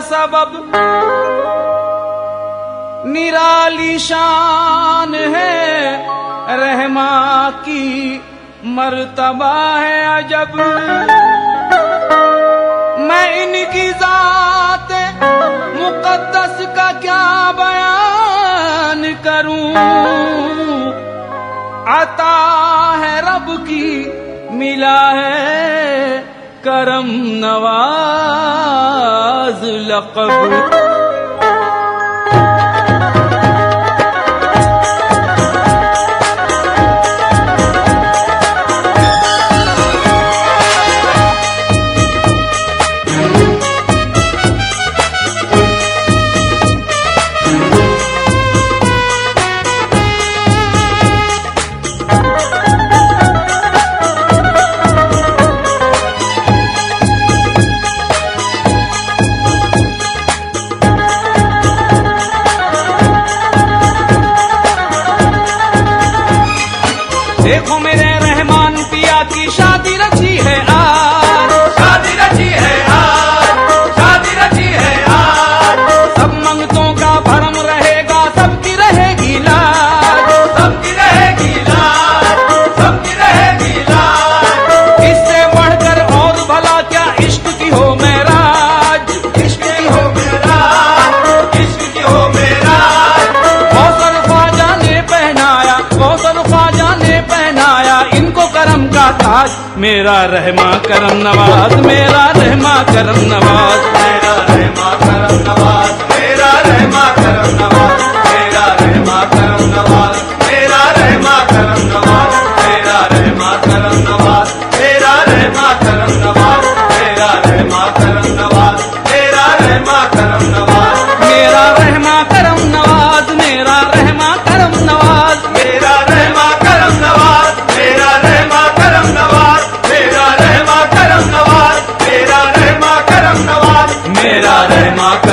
सबब निराली शान है। रहमा की मरतबा है अजब। मैं इनकी जात मुकद्दस का क्या बयान करूँ? अता है रब की मिला है करम नवाज़ लक़ब। मेरा रहमा करम नवाज़ मेरा रहमा करम नवाज़। मेरा रहमा करम नवाज़।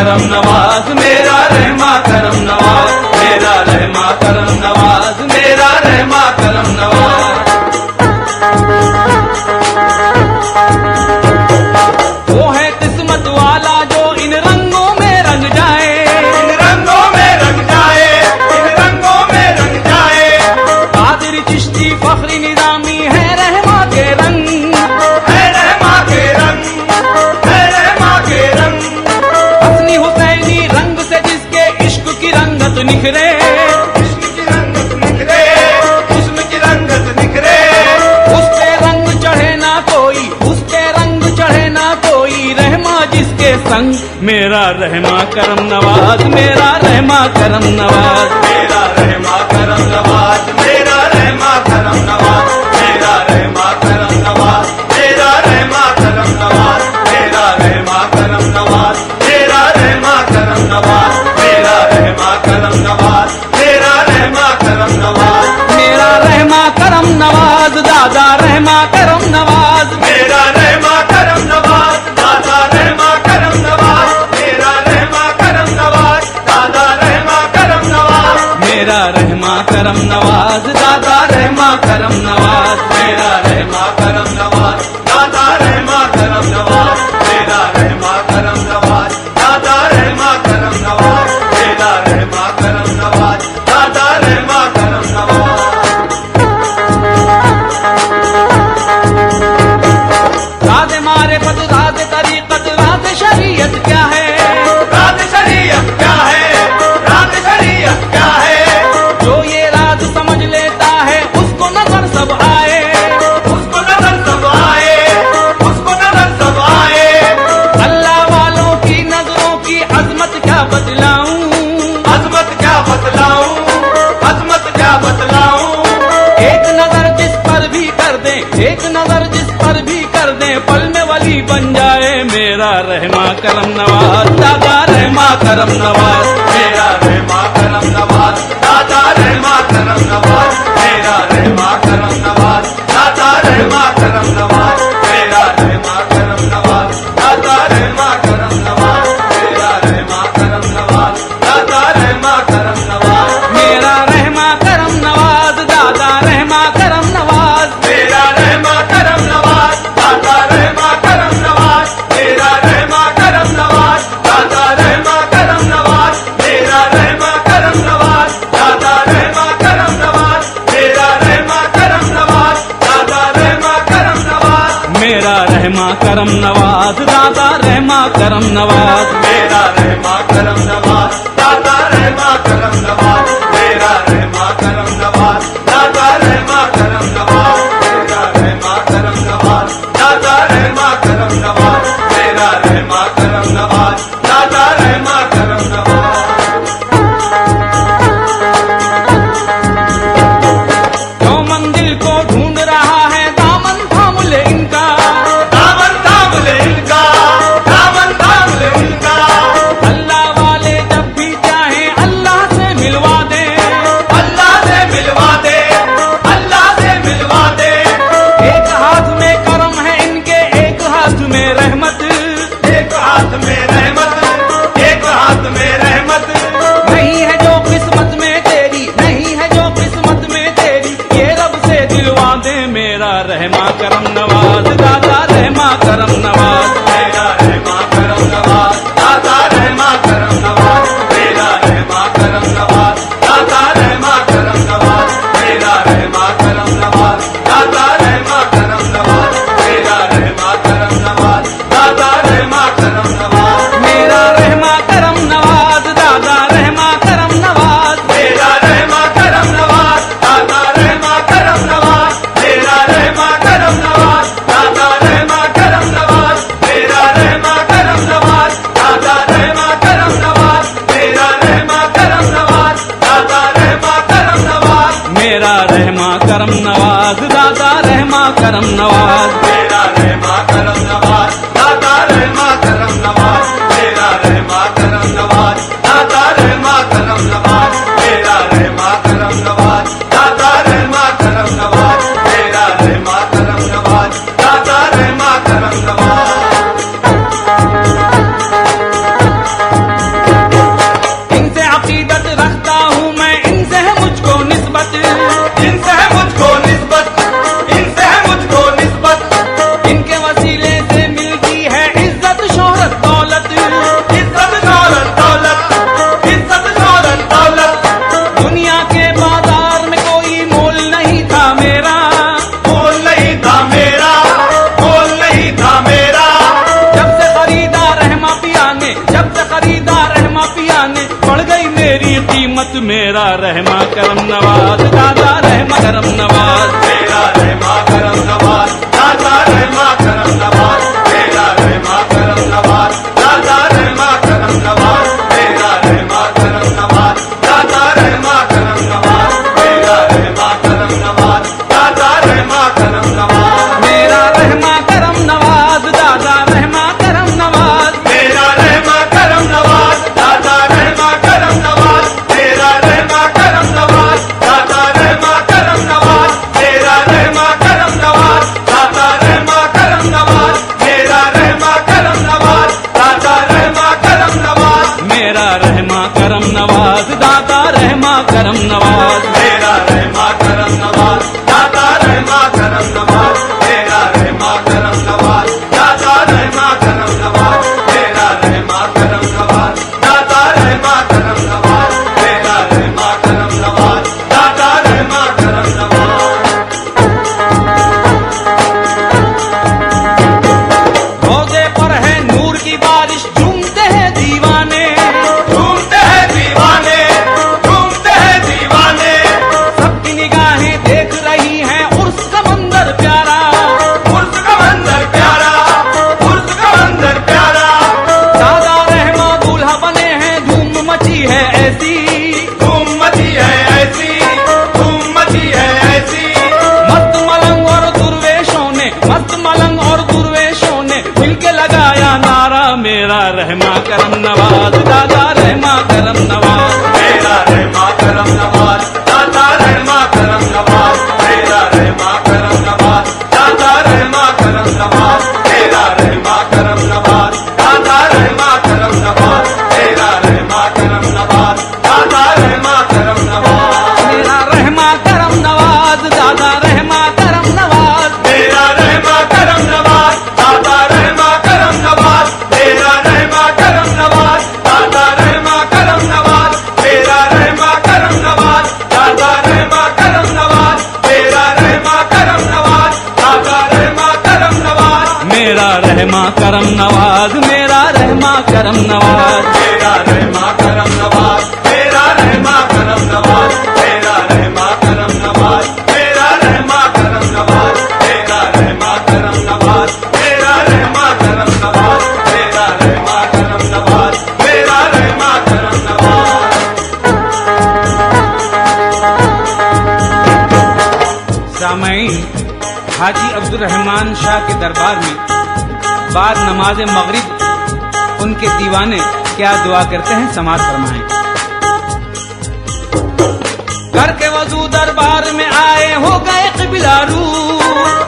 करम नवाज मेरा रहमा करम नवाज मेरा रहमा करम नवाज रहमा करम नवाज़ मेरा रहमा करम नवाज़। मेरा रहमा करम नवाज़। करम नवाज़, दादा रहमा करम नवाज़, मेरा रहमा करम नवाज़, दादा रहमा करम नवाज़, मेरा रहमा करम नवाज़, दादा रहमा करम नवाज़, मेरा रहमा करम नवाज़, दादा रहमा करम नवाज़। दादे मारे पद दादे तरीकत दादे शरीयत क्या है? कर दे, पलने वाली बन जाए। मेरा रहमा करम नवाज़, दादा रहमा करम नवाज़। मेरा रहमा करम नवाज़, दादा रहमा करम नवाज़। करम नवाज दादा रहमा करम नवाज karam nawaz मेरा रहमा करम नवाज़ दादा रहमा करम नवाज़। रहमा करम नवाज़ मेरा रहमा करम नवाज़ मेरा रहमा करम नवाज़ मेरा रहमा करम नवाज़ मेरा रहमा करम नवाज़ मेरा रहमा करम नवाज़ मेरा रहमा करम नवाज़ मेरा रहमा करम नवाज़ मेरा रहमा करम नवाज़ मेरा रहमा करम नवाज़ समय हाजी अब्दुल रहमान शाह के दरबार में बाद नमाज़ मगरिब, उनके दीवाने क्या दुआ करते हैं, समाज फरमाएँ। घर के वज़ू दरबार में आए, हो गए किबिलारू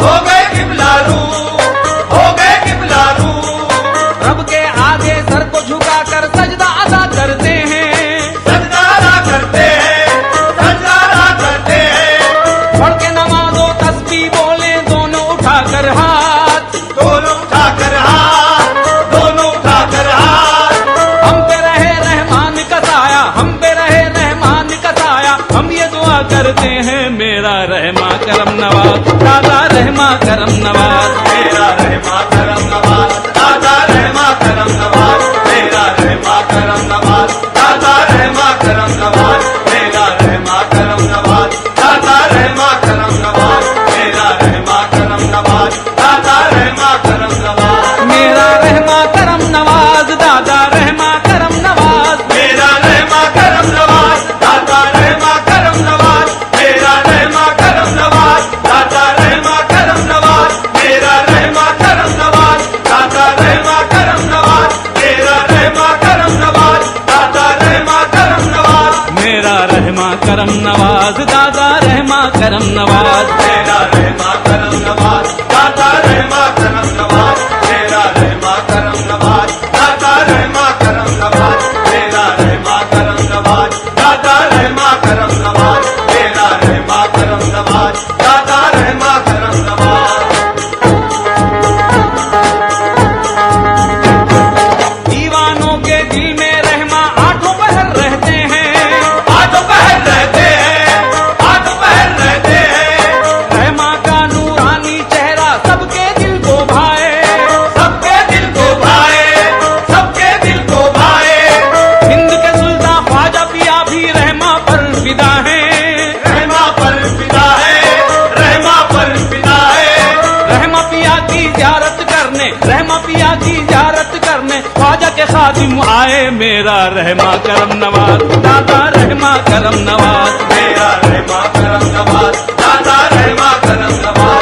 हो गए किबिलारू आए मेरा रहमा करम नवाज़, दादा रहमा करम नवाज़। मेरा रहमा करम नवाज़, दादा रहमा करम नवाज़।